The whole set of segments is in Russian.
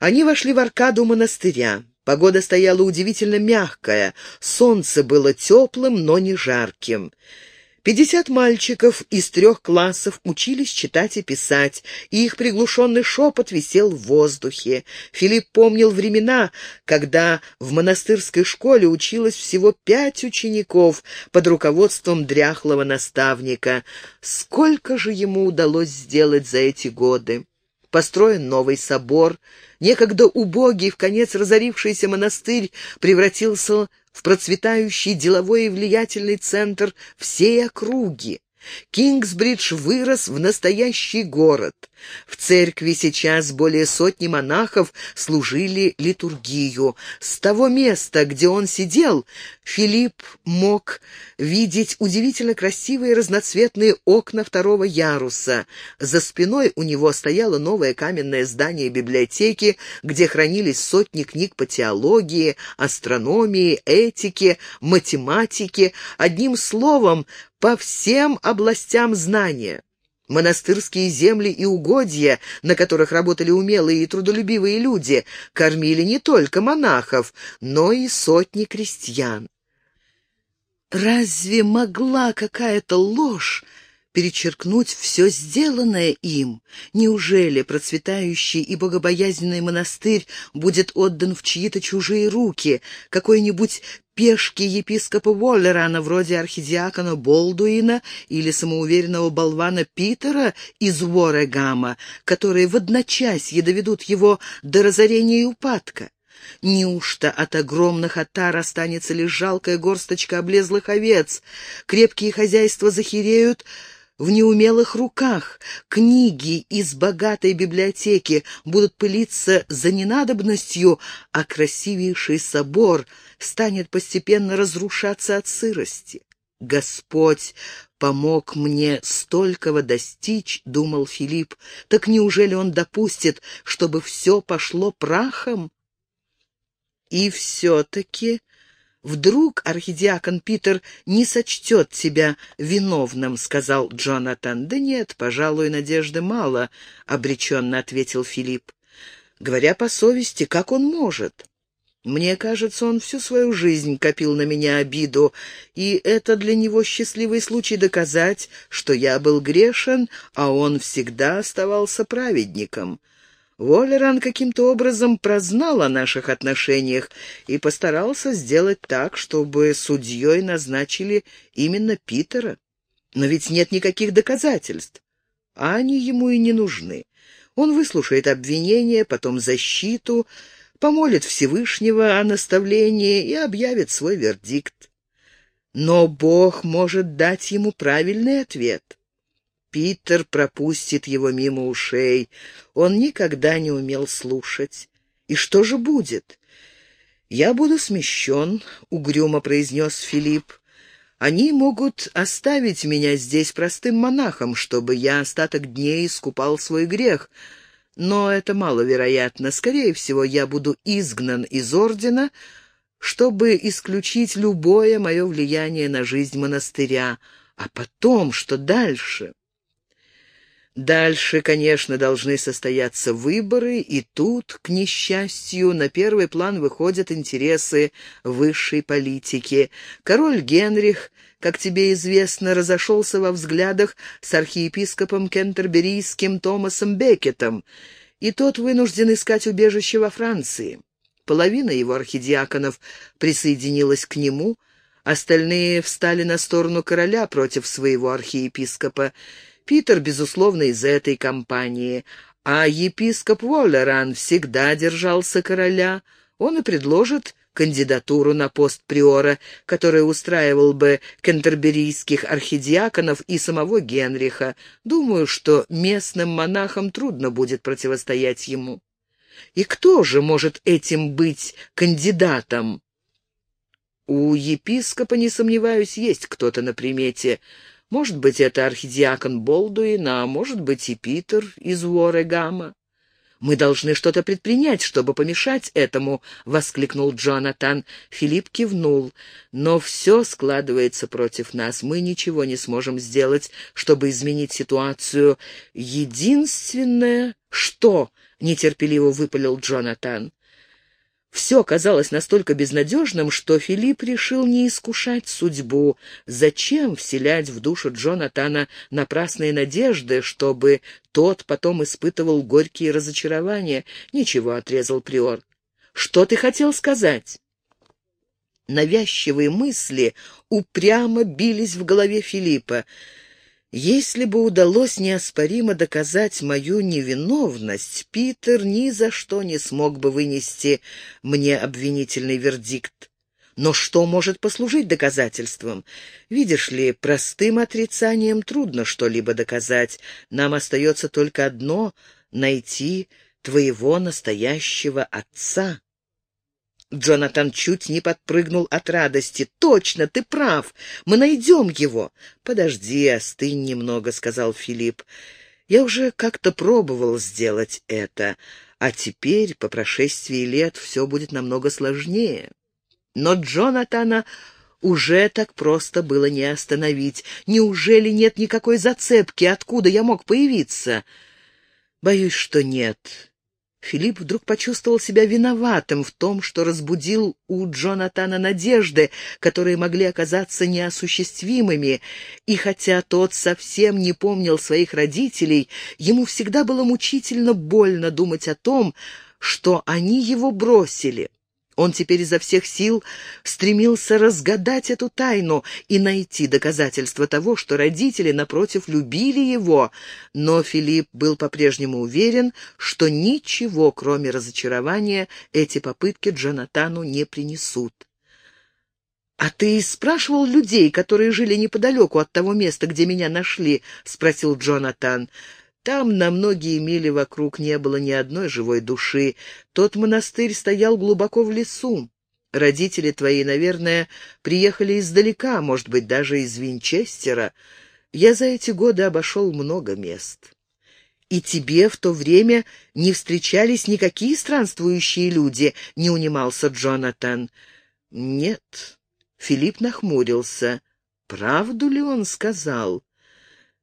Они вошли в аркаду монастыря. Погода стояла удивительно мягкая, солнце было теплым, но не жарким. Пятьдесят мальчиков из трех классов учились читать и писать, и их приглушенный шепот висел в воздухе. Филипп помнил времена, когда в монастырской школе училось всего пять учеников под руководством дряхлого наставника. Сколько же ему удалось сделать за эти годы? Построен новый собор, некогда убогий, в конец разорившийся монастырь превратился в процветающий деловой и влиятельный центр всей округи. Кингсбридж вырос в настоящий город. В церкви сейчас более сотни монахов служили литургию. С того места, где он сидел, Филипп мог видеть удивительно красивые разноцветные окна второго яруса. За спиной у него стояло новое каменное здание библиотеки, где хранились сотни книг по теологии, астрономии, этике, математике, одним словом, по всем областям знания. Монастырские земли и угодья, на которых работали умелые и трудолюбивые люди, кормили не только монахов, но и сотни крестьян. Разве могла какая-то ложь перечеркнуть все сделанное им? Неужели процветающий и богобоязненный монастырь будет отдан в чьи-то чужие руки, какой-нибудь пешки епископа Уоллерана, вроде архидиакона Болдуина или самоуверенного болвана Питера из Уорегама, которые в одночасье доведут его до разорения и упадка? Неужто от огромных отар останется лишь жалкая горсточка облезлых овец? Крепкие хозяйства захереют, в неумелых руках. Книги из богатой библиотеки будут пылиться за ненадобностью, а красивейший собор станет постепенно разрушаться от сырости. «Господь помог мне столького достичь», — думал Филипп, — «так неужели он допустит, чтобы все пошло прахом?» И все-таки «Вдруг архидиакон Питер не сочтет тебя виновным», — сказал Джонатан. «Да нет, пожалуй, надежды мало», — обреченно ответил Филипп. «Говоря по совести, как он может?» Мне кажется, он всю свою жизнь копил на меня обиду, и это для него счастливый случай доказать, что я был грешен, а он всегда оставался праведником. Волеран каким-то образом прознал о наших отношениях и постарался сделать так, чтобы судьей назначили именно Питера. Но ведь нет никаких доказательств, а они ему и не нужны. Он выслушает обвинение, потом защиту, помолит Всевышнего о наставлении и объявит свой вердикт. Но Бог может дать ему правильный ответ. Питер пропустит его мимо ушей. Он никогда не умел слушать. И что же будет? «Я буду смещен», — угрюмо произнес Филипп. «Они могут оставить меня здесь простым монахом, чтобы я остаток дней искупал свой грех. Но это маловероятно. Скорее всего, я буду изгнан из ордена, чтобы исключить любое мое влияние на жизнь монастыря. А потом, что дальше?» Дальше, конечно, должны состояться выборы, и тут, к несчастью, на первый план выходят интересы высшей политики. Король Генрих, как тебе известно, разошелся во взглядах с архиепископом кентерберийским Томасом Бекетом, и тот вынужден искать убежище во Франции. Половина его архидиаконов присоединилась к нему, остальные встали на сторону короля против своего архиепископа, Питер, безусловно, из этой компании, а епископ Уоллеран всегда держался короля. Он и предложит кандидатуру на пост приора, который устраивал бы кентерберийских архидиаконов и самого Генриха. Думаю, что местным монахам трудно будет противостоять ему. И кто же может этим быть кандидатом? У епископа, не сомневаюсь, есть кто-то на примете. Может быть, это архидиакон Болдуин, а может быть и Питер из Уорегама. «Мы должны что-то предпринять, чтобы помешать этому», — воскликнул Джонатан. Филипп кивнул. «Но все складывается против нас. Мы ничего не сможем сделать, чтобы изменить ситуацию. Единственное, что...» — нетерпеливо выпалил Джонатан. Все казалось настолько безнадежным, что Филипп решил не искушать судьбу. Зачем вселять в душу Джонатана напрасные надежды, чтобы тот потом испытывал горькие разочарования? Ничего, — отрезал Приор. Что ты хотел сказать? Навязчивые мысли упрямо бились в голове Филиппа. Если бы удалось неоспоримо доказать мою невиновность, Питер ни за что не смог бы вынести мне обвинительный вердикт. Но что может послужить доказательством? Видишь ли, простым отрицанием трудно что-либо доказать. Нам остается только одно — найти твоего настоящего отца. Джонатан чуть не подпрыгнул от радости. «Точно, ты прав. Мы найдем его». «Подожди, остынь немного», — сказал Филипп. «Я уже как-то пробовал сделать это, а теперь, по прошествии лет, все будет намного сложнее». Но Джонатана уже так просто было не остановить. Неужели нет никакой зацепки, откуда я мог появиться? Боюсь, что нет. Филипп вдруг почувствовал себя виноватым в том, что разбудил у Джонатана надежды, которые могли оказаться неосуществимыми, и хотя тот совсем не помнил своих родителей, ему всегда было мучительно больно думать о том, что они его бросили. Он теперь изо всех сил стремился разгадать эту тайну и найти доказательства того, что родители, напротив, любили его, но Филипп был по-прежнему уверен, что ничего, кроме разочарования, эти попытки Джонатану не принесут. «А ты спрашивал людей, которые жили неподалеку от того места, где меня нашли?» — спросил Джонатан. Там на многие мили вокруг не было ни одной живой души. Тот монастырь стоял глубоко в лесу. Родители твои, наверное, приехали издалека, может быть, даже из Винчестера. Я за эти годы обошел много мест. И тебе в то время не встречались никакие странствующие люди, не унимался Джонатан. Нет. Филипп нахмурился. Правду ли он сказал?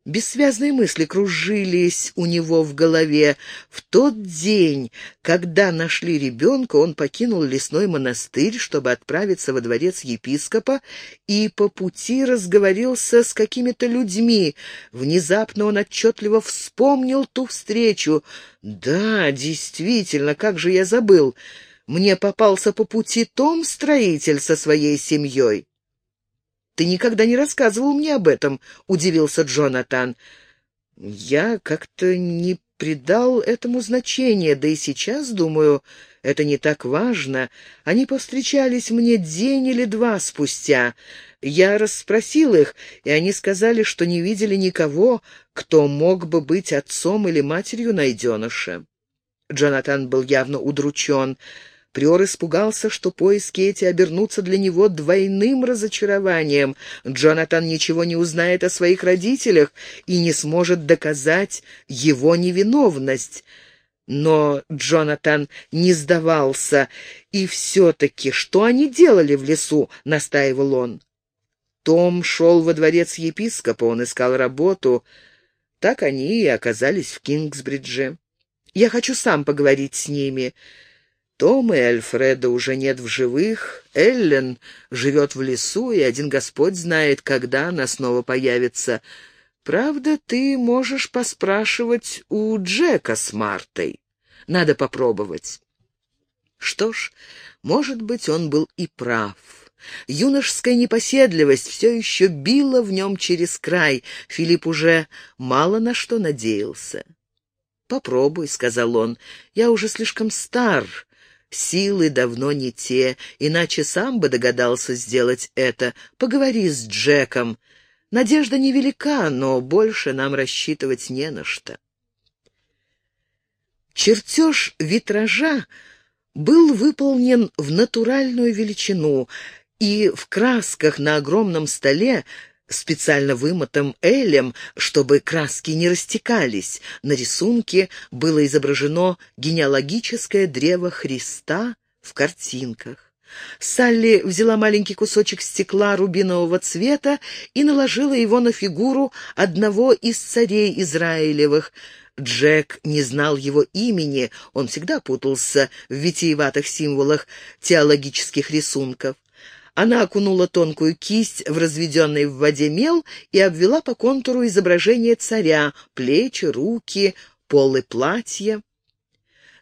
Бессвязные мысли кружились у него в голове. В тот день, когда нашли ребенка, он покинул лесной монастырь, чтобы отправиться во дворец епископа, и по пути разговорился с какими-то людьми. Внезапно он отчетливо вспомнил ту встречу. «Да, действительно, как же я забыл! Мне попался по пути Том, строитель со своей семьей». Ты никогда не рассказывал мне об этом», — удивился Джонатан. «Я как-то не придал этому значения, да и сейчас, думаю, это не так важно. Они повстречались мне день или два спустя. Я расспросил их, и они сказали, что не видели никого, кто мог бы быть отцом или матерью найденыша». Джонатан был явно удручен. Приор испугался, что поиски эти обернутся для него двойным разочарованием. Джонатан ничего не узнает о своих родителях и не сможет доказать его невиновность. Но Джонатан не сдавался. «И все-таки, что они делали в лесу?» — настаивал он. Том шел во дворец епископа, он искал работу. Так они и оказались в Кингсбридже. «Я хочу сам поговорить с ними». Тома и Альфреда уже нет в живых, Эллен живет в лесу, и один Господь знает, когда она снова появится. Правда, ты можешь поспрашивать у Джека с Мартой. Надо попробовать. Что ж, может быть, он был и прав. Юношеская непоседливость все еще била в нем через край. Филипп уже мало на что надеялся. «Попробуй», — сказал он, — «я уже слишком стар, Силы давно не те, иначе сам бы догадался сделать это. Поговори с Джеком. Надежда невелика, но больше нам рассчитывать не на что. Чертеж витража был выполнен в натуральную величину, и в красках на огромном столе специально вымытым элем, чтобы краски не растекались. На рисунке было изображено генеалогическое древо Христа в картинках. Салли взяла маленький кусочек стекла рубинового цвета и наложила его на фигуру одного из царей Израилевых. Джек не знал его имени, он всегда путался в витиеватых символах теологических рисунков. Она окунула тонкую кисть в разведенный в воде мел и обвела по контуру изображение царя, плечи, руки, полы платья.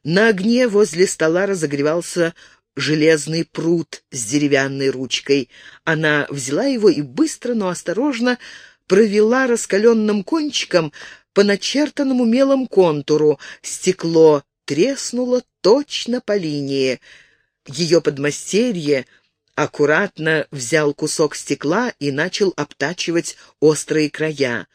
На огне возле стола разогревался железный пруд с деревянной ручкой. Она взяла его и быстро, но осторожно провела раскаленным кончиком по начертанному мелом контуру. Стекло треснуло точно по линии. Ее подмастерье аккуратно взял кусок стекла и начал обтачивать острые края.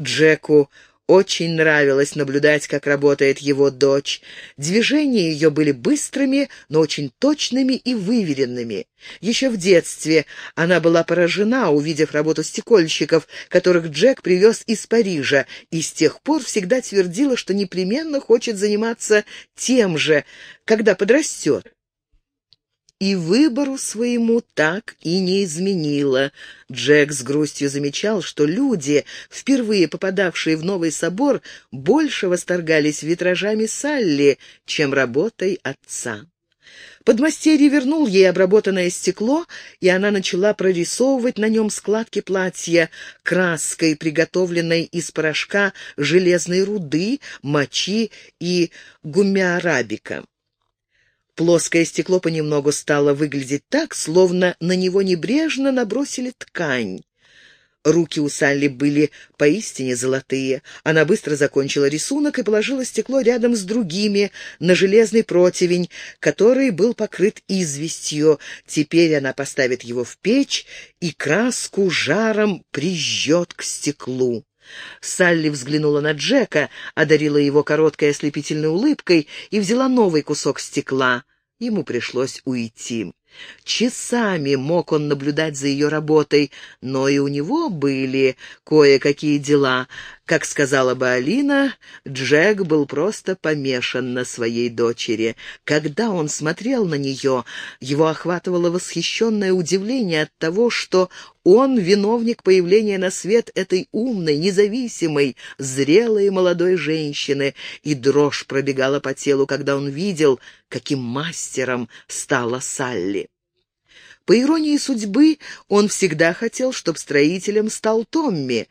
Джеку очень нравилось наблюдать, как работает его дочь. Движения ее были быстрыми, но очень точными и выверенными. Еще в детстве она была поражена, увидев работу стекольщиков, которых Джек привез из Парижа, и с тех пор всегда твердила, что непременно хочет заниматься тем же, когда подрастет и выбору своему так и не изменила. Джек с грустью замечал, что люди, впервые попадавшие в новый собор, больше восторгались витражами Салли, чем работой отца. Подмастерье вернул ей обработанное стекло, и она начала прорисовывать на нем складки платья краской, приготовленной из порошка железной руды, мочи и гумиарабика. Плоское стекло понемногу стало выглядеть так, словно на него небрежно набросили ткань. Руки у Салли были поистине золотые. Она быстро закончила рисунок и положила стекло рядом с другими на железный противень, который был покрыт известью. Теперь она поставит его в печь и краску жаром прижжет к стеклу. Салли взглянула на Джека, одарила его короткой ослепительной улыбкой и взяла новый кусок стекла. Ему пришлось уйти. Часами мог он наблюдать за ее работой, но и у него были кое-какие дела. Как сказала бы Алина, Джек был просто помешан на своей дочери. Когда он смотрел на нее, его охватывало восхищенное удивление от того, что он виновник появления на свет этой умной, независимой, зрелой молодой женщины, и дрожь пробегала по телу, когда он видел, каким мастером стала Салли. По иронии судьбы, он всегда хотел, чтобы строителем стал Томми.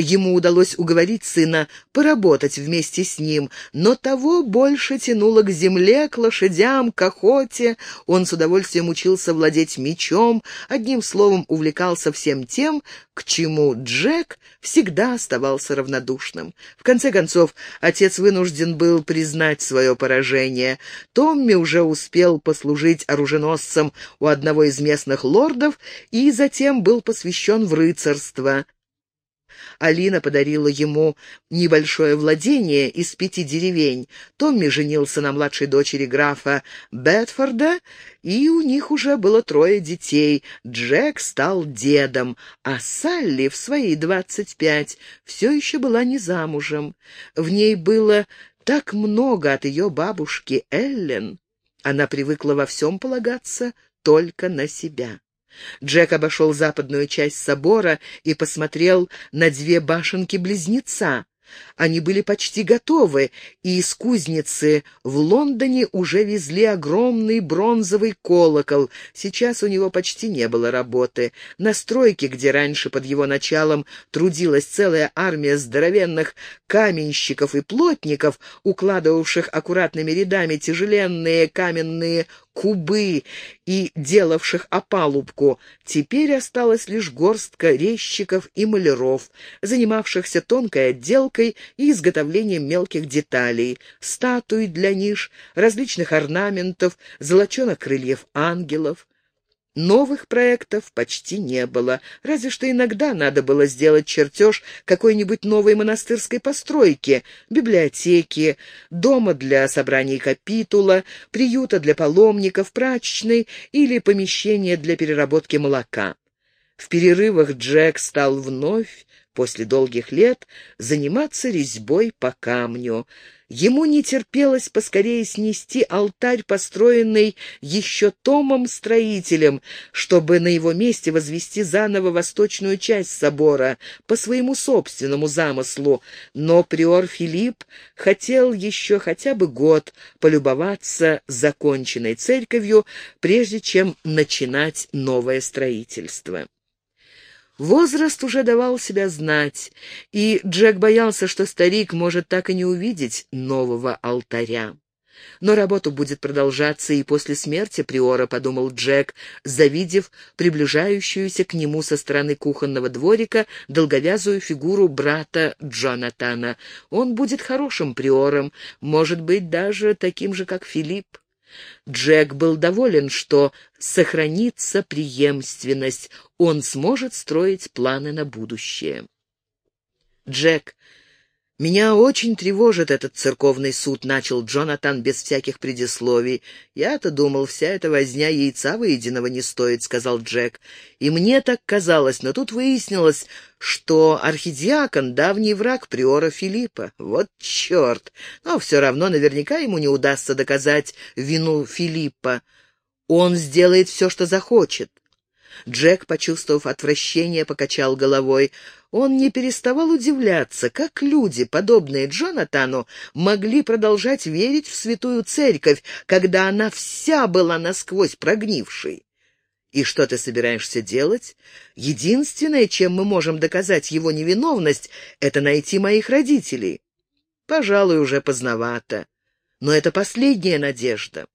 Ему удалось уговорить сына поработать вместе с ним, но того больше тянуло к земле, к лошадям, к охоте. Он с удовольствием учился владеть мечом, одним словом увлекался всем тем, к чему Джек всегда оставался равнодушным. В конце концов, отец вынужден был признать свое поражение. Томми уже успел послужить оруженосцем у одного из местных лордов и затем был посвящен в рыцарство. Алина подарила ему небольшое владение из пяти деревень. Томми женился на младшей дочери графа Бетфорда, и у них уже было трое детей. Джек стал дедом, а Салли в свои двадцать пять все еще была не замужем. В ней было так много от ее бабушки Эллен. Она привыкла во всем полагаться только на себя. Джек обошел западную часть собора и посмотрел на две башенки-близнеца. Они были почти готовы, и из кузницы в Лондоне уже везли огромный бронзовый колокол. Сейчас у него почти не было работы. На стройке, где раньше под его началом трудилась целая армия здоровенных каменщиков и плотников, укладывавших аккуратными рядами тяжеленные каменные кубы и делавших опалубку, теперь осталась лишь горстка резчиков и маляров, занимавшихся тонкой отделкой и изготовлением мелких деталей, статуй для ниш, различных орнаментов, золоченых крыльев ангелов. Новых проектов почти не было, разве что иногда надо было сделать чертеж какой-нибудь новой монастырской постройки, библиотеки, дома для собраний капитула, приюта для паломников, прачечной или помещения для переработки молока. В перерывах Джек стал вновь, после долгих лет, заниматься резьбой по камню. Ему не терпелось поскорее снести алтарь, построенный еще Томом-строителем, чтобы на его месте возвести заново восточную часть собора по своему собственному замыслу, но приор Филипп хотел еще хотя бы год полюбоваться законченной церковью, прежде чем начинать новое строительство. Возраст уже давал себя знать, и Джек боялся, что старик может так и не увидеть нового алтаря. Но работа будет продолжаться и после смерти Приора, подумал Джек, завидев приближающуюся к нему со стороны кухонного дворика долговязую фигуру брата Джонатана. Он будет хорошим Приором, может быть, даже таким же, как Филипп. Джек был доволен, что сохранится преемственность, он сможет строить планы на будущее. «Джек, меня очень тревожит этот церковный суд», — начал Джонатан без всяких предисловий. «Я-то думал, вся эта возня яйца выеденного не стоит», — сказал Джек. «И мне так казалось, но тут выяснилось, что архидиакон — давний враг приора Филиппа. Вот черт! Но все равно наверняка ему не удастся доказать вину Филиппа. Он сделает все, что захочет. Джек, почувствовав отвращение, покачал головой. Он не переставал удивляться, как люди, подобные Джонатану, могли продолжать верить в святую церковь, когда она вся была насквозь прогнившей. И что ты собираешься делать? Единственное, чем мы можем доказать его невиновность, это найти моих родителей. Пожалуй, уже поздновато. Но это последняя надежда.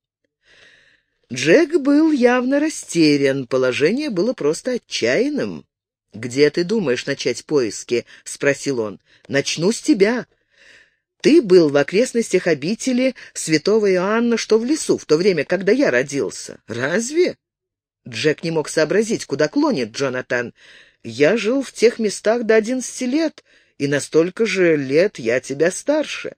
Джек был явно растерян, положение было просто отчаянным. «Где ты думаешь начать поиски?» — спросил он. «Начну с тебя. Ты был в окрестностях обители святого Иоанна, что в лесу, в то время, когда я родился. Разве?» Джек не мог сообразить, куда клонит Джонатан. «Я жил в тех местах до одиннадцати лет, и настолько же лет я тебя старше.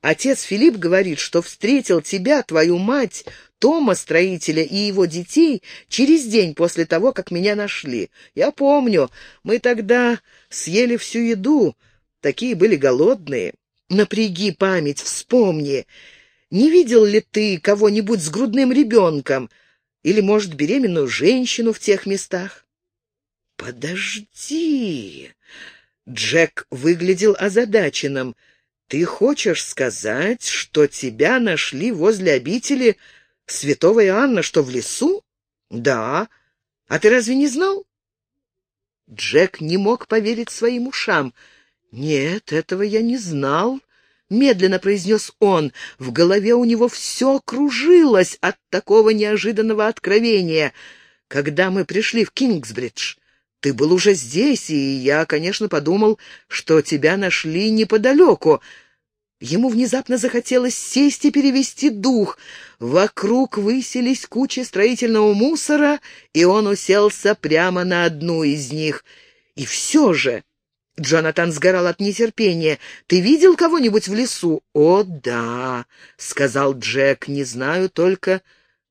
Отец Филипп говорит, что встретил тебя, твою мать, Тома, строителя, и его детей через день после того, как меня нашли. Я помню, мы тогда съели всю еду, такие были голодные. Напряги память, вспомни. Не видел ли ты кого-нибудь с грудным ребенком? Или, может, беременную женщину в тех местах? Подожди. Джек выглядел озадаченным. Ты хочешь сказать, что тебя нашли возле обители святого Иоанна, что в лесу? Да. А ты разве не знал? Джек не мог поверить своим ушам. Нет, этого я не знал. — медленно произнес он. В голове у него все кружилось от такого неожиданного откровения. «Когда мы пришли в Кингсбридж, ты был уже здесь, и я, конечно, подумал, что тебя нашли неподалеку. Ему внезапно захотелось сесть и перевести дух. Вокруг высились кучи строительного мусора, и он уселся прямо на одну из них. И все же... Джонатан сгорал от нетерпения. «Ты видел кого-нибудь в лесу?» «О, да», — сказал Джек, — «не знаю только,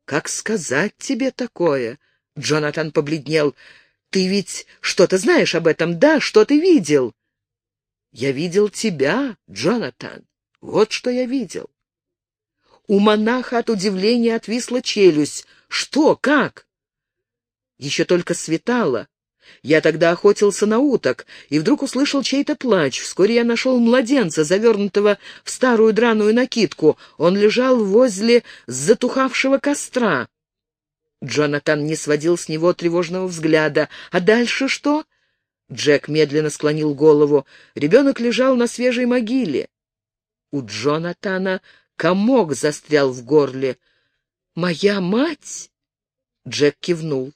как сказать тебе такое». Джонатан побледнел. «Ты ведь что-то знаешь об этом, да? Что ты видел?» «Я видел тебя, Джонатан. Вот что я видел». У монаха от удивления отвисла челюсть. «Что? Как?» Еще только светало. Я тогда охотился на уток, и вдруг услышал чей-то плач. Вскоре я нашел младенца, завернутого в старую драную накидку. Он лежал возле затухавшего костра. Джонатан не сводил с него тревожного взгляда. «А дальше что?» Джек медленно склонил голову. Ребенок лежал на свежей могиле. У Джонатана комок застрял в горле. «Моя мать?» Джек кивнул.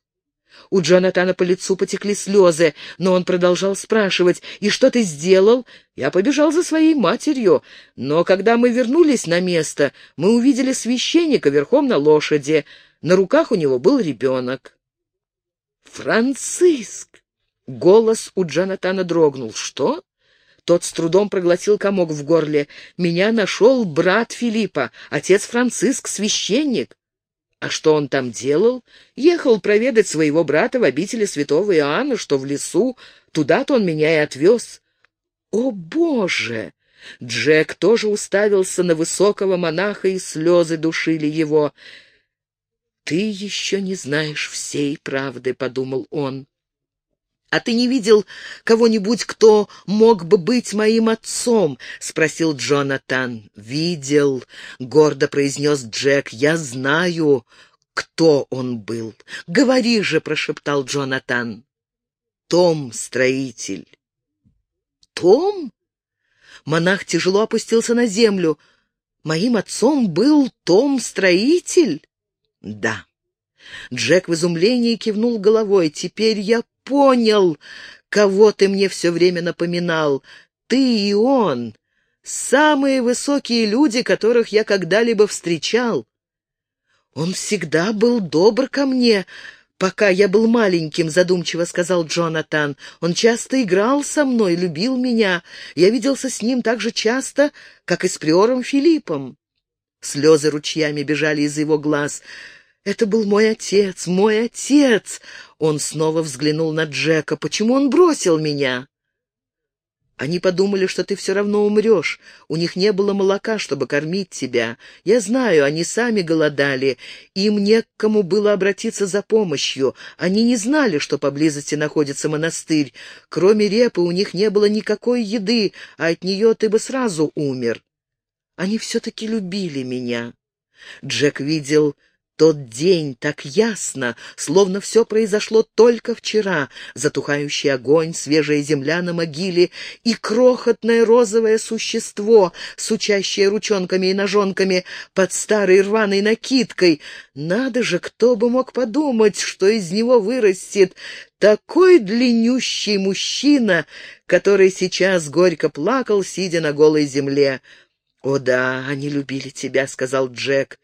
У Джонатана по лицу потекли слезы, но он продолжал спрашивать, «И что ты сделал?» Я побежал за своей матерью, но когда мы вернулись на место, мы увидели священника верхом на лошади. На руках у него был ребенок. «Франциск!» Голос у Джонатана дрогнул. «Что?» Тот с трудом проглотил комок в горле. «Меня нашел брат Филиппа, отец Франциск, священник». А что он там делал? Ехал проведать своего брата в обители святого Иоанна, что в лесу. Туда-то он меня и отвез. О, Боже! Джек тоже уставился на высокого монаха, и слезы душили его. «Ты еще не знаешь всей правды», — подумал он. «А ты не видел кого-нибудь, кто мог бы быть моим отцом?» — спросил Джонатан. «Видел», — гордо произнес Джек. «Я знаю, кто он был». «Говори же», — прошептал Джонатан. «Том, строитель». «Том?» Монах тяжело опустился на землю. «Моим отцом был Том, строитель?» «Да». Джек в изумлении кивнул головой. «Теперь я понял, кого ты мне все время напоминал. Ты и он. Самые высокие люди, которых я когда-либо встречал. Он всегда был добр ко мне, пока я был маленьким, задумчиво сказал Джонатан. Он часто играл со мной, любил меня. Я виделся с ним так же часто, как и с приором Филиппом. Слезы ручьями бежали из его глаз. «Это был мой отец, мой отец!» Он снова взглянул на Джека. «Почему он бросил меня?» Они подумали, что ты все равно умрешь. У них не было молока, чтобы кормить тебя. Я знаю, они сами голодали. Им не к кому было обратиться за помощью. Они не знали, что поблизости находится монастырь. Кроме репы у них не было никакой еды, а от нее ты бы сразу умер. Они все-таки любили меня. Джек видел тот день так ясно, словно все произошло только вчера. Затухающий огонь, свежая земля на могиле и крохотное розовое существо, сучащее ручонками и ножонками под старой рваной накидкой. Надо же, кто бы мог подумать, что из него вырастет такой длиннющий мужчина, который сейчас горько плакал, сидя на голой земле. «О да, они любили тебя», — сказал Джек.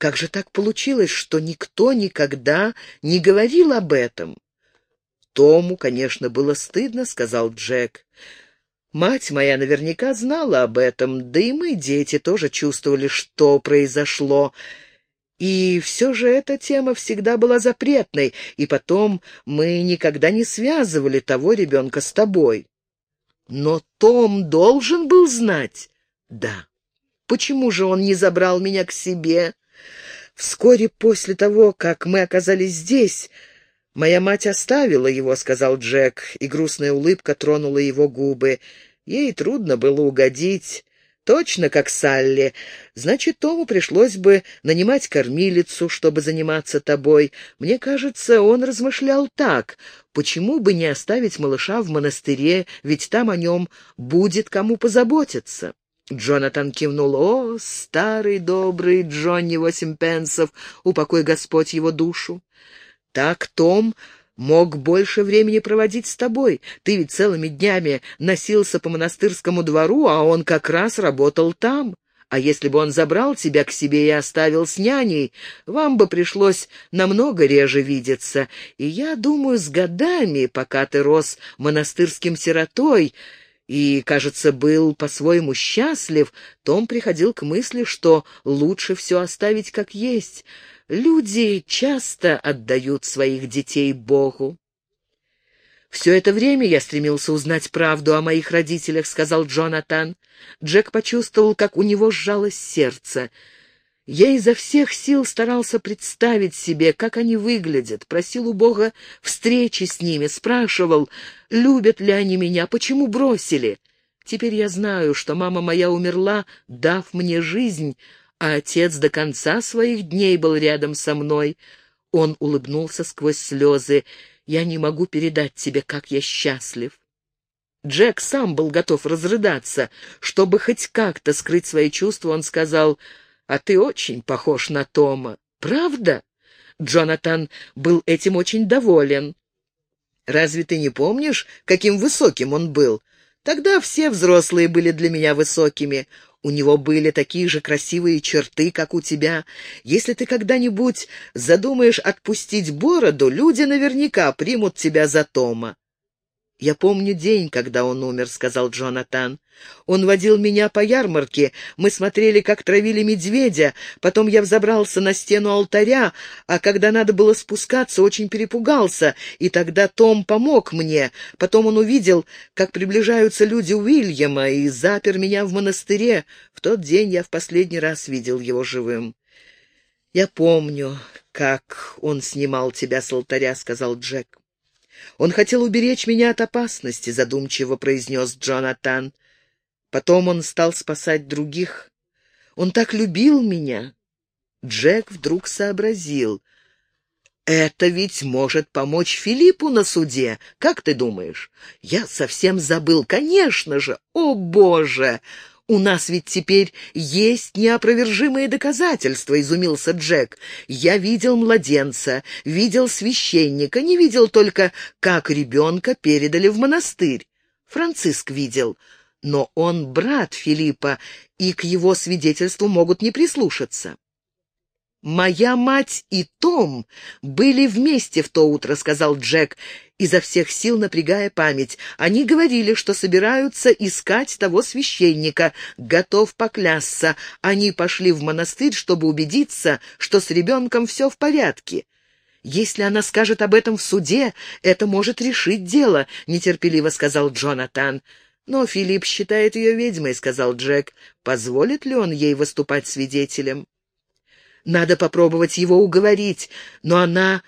Как же так получилось, что никто никогда не говорил об этом? Тому, конечно, было стыдно, сказал Джек. Мать моя наверняка знала об этом, да и мы, дети, тоже чувствовали, что произошло. И все же эта тема всегда была запретной, и потом мы никогда не связывали того ребенка с тобой. Но Том должен был знать. Да. Почему же он не забрал меня к себе? Вскоре после того, как мы оказались здесь, моя мать оставила его, — сказал Джек, и грустная улыбка тронула его губы. Ей трудно было угодить. Точно как Салли. Значит, Тому пришлось бы нанимать кормилицу, чтобы заниматься тобой. Мне кажется, он размышлял так. Почему бы не оставить малыша в монастыре, ведь там о нем будет кому позаботиться? Джонатан кивнул. «О, старый добрый Джонни восемь пенсов, упокой Господь его душу! Так Том мог больше времени проводить с тобой. Ты ведь целыми днями носился по монастырскому двору, а он как раз работал там. А если бы он забрал тебя к себе и оставил с няней, вам бы пришлось намного реже видеться. И я думаю, с годами, пока ты рос монастырским сиротой, и, кажется, был по-своему счастлив, Том приходил к мысли, что лучше все оставить как есть. Люди часто отдают своих детей Богу. «Все это время я стремился узнать правду о моих родителях», — сказал Джонатан. Джек почувствовал, как у него сжалось сердце — я изо всех сил старался представить себе, как они выглядят, просил у Бога встречи с ними, спрашивал, любят ли они меня, почему бросили. Теперь я знаю, что мама моя умерла, дав мне жизнь, а отец до конца своих дней был рядом со мной. Он улыбнулся сквозь слезы. «Я не могу передать тебе, как я счастлив». Джек сам был готов разрыдаться. Чтобы хоть как-то скрыть свои чувства, он сказал а ты очень похож на Тома. Правда?» Джонатан был этим очень доволен. «Разве ты не помнишь, каким высоким он был? Тогда все взрослые были для меня высокими. У него были такие же красивые черты, как у тебя. Если ты когда-нибудь задумаешь отпустить бороду, люди наверняка примут тебя за Тома. «Я помню день, когда он умер», — сказал Джонатан. «Он водил меня по ярмарке, мы смотрели, как травили медведя, потом я взобрался на стену алтаря, а когда надо было спускаться, очень перепугался, и тогда Том помог мне. Потом он увидел, как приближаются люди Уильяма, и запер меня в монастыре. В тот день я в последний раз видел его живым». «Я помню, как он снимал тебя с алтаря», — сказал Джек. «Он хотел уберечь меня от опасности», — задумчиво произнес Джонатан. «Потом он стал спасать других. Он так любил меня». Джек вдруг сообразил. «Это ведь может помочь Филиппу на суде. Как ты думаешь?» «Я совсем забыл. Конечно же! О, Боже!» «У нас ведь теперь есть неопровержимые доказательства», — изумился Джек. «Я видел младенца, видел священника, не видел только, как ребенка передали в монастырь. Франциск видел, но он брат Филиппа, и к его свидетельству могут не прислушаться». «Моя мать и Том были вместе в то утро», — сказал Джек, изо всех сил напрягая память. Они говорили, что собираются искать того священника. Готов поклясться. Они пошли в монастырь, чтобы убедиться, что с ребенком все в порядке. «Если она скажет об этом в суде, это может решить дело», — нетерпеливо сказал Джонатан. «Но Филипп считает ее ведьмой», — сказал Джек. «Позволит ли он ей выступать свидетелем?» Надо попробовать его уговорить, но она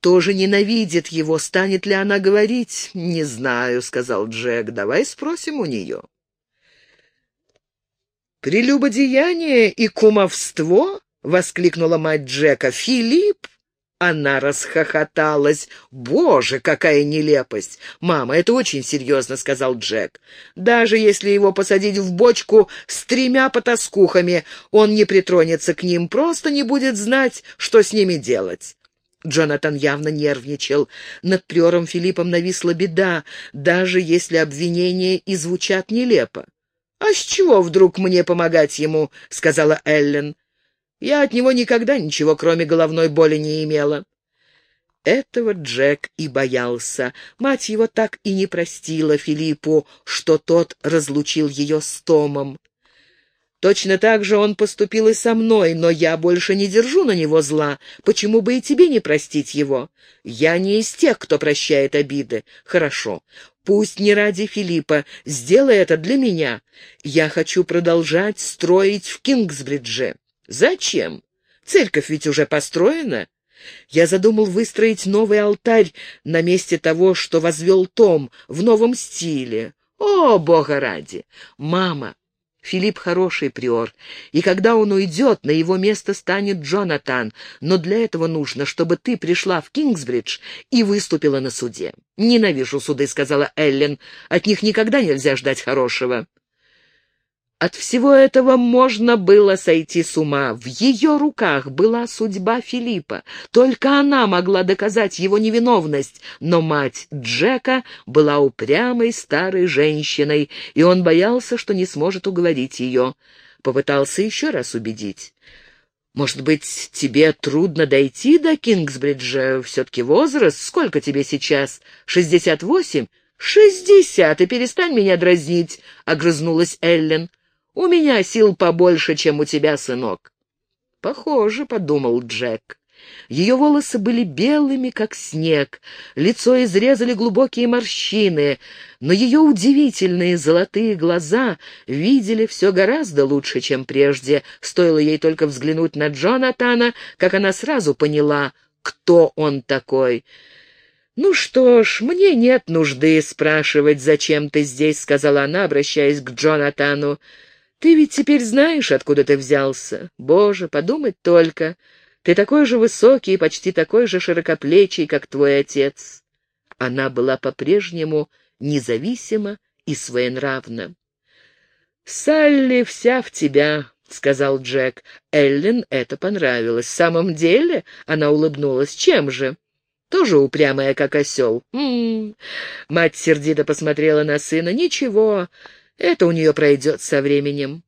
тоже ненавидит его. Станет ли она говорить? Не знаю, сказал Джек. Давай спросим у нее. Прелюбодеяние и кумовство? воскликнула мать Джека. Филипп она расхохоталась. «Боже, какая нелепость! Мама, это очень серьезно», — сказал Джек. «Даже если его посадить в бочку с тремя потаскухами, он не притронется к ним, просто не будет знать, что с ними делать». Джонатан явно нервничал. Над приором Филиппом нависла беда, даже если обвинения и звучат нелепо. «А с чего вдруг мне помогать ему?» — сказала Эллен. Я от него никогда ничего, кроме головной боли, не имела. Этого Джек и боялся. Мать его так и не простила Филиппу, что тот разлучил ее с Томом. Точно так же он поступил и со мной, но я больше не держу на него зла. Почему бы и тебе не простить его? Я не из тех, кто прощает обиды. Хорошо. Пусть не ради Филиппа. Сделай это для меня. Я хочу продолжать строить в Кингсбридже. Зачем? Церковь ведь уже построена. Я задумал выстроить новый алтарь на месте того, что возвел Том, в новом стиле. О, бога ради! Мама, Филипп хороший приор, и когда он уйдет, на его место станет Джонатан, но для этого нужно, чтобы ты пришла в Кингсбридж и выступила на суде. «Ненавижу суды», — сказала Эллен, — «от них никогда нельзя ждать хорошего». От всего этого можно было сойти с ума. В ее руках была судьба Филиппа. Только она могла доказать его невиновность. Но мать Джека была упрямой старой женщиной, и он боялся, что не сможет уговорить ее. Попытался еще раз убедить. «Может быть, тебе трудно дойти до Кингсбриджа? Все-таки возраст? Сколько тебе сейчас? Шестьдесят восемь?» «Шестьдесят, и перестань меня дразнить», — огрызнулась Эллен. У меня сил побольше, чем у тебя, сынок. Похоже, — подумал Джек. Ее волосы были белыми, как снег, лицо изрезали глубокие морщины, но ее удивительные золотые глаза видели все гораздо лучше, чем прежде. Стоило ей только взглянуть на Джонатана, как она сразу поняла, кто он такой. «Ну что ж, мне нет нужды спрашивать, зачем ты здесь», — сказала она, обращаясь к Джонатану. Ты ведь теперь знаешь, откуда ты взялся. Боже, подумать только. Ты такой же высокий и почти такой же широкоплечий, как твой отец. Она была по-прежнему независима и своенравна. «Салли вся в тебя», — сказал Джек. Эллен это понравилось. «В самом деле?» — она улыбнулась. «Чем же?» «Тоже упрямая, как осел». М -м -м. Мать сердито посмотрела на сына. «Ничего, это у нее пройдет со временем.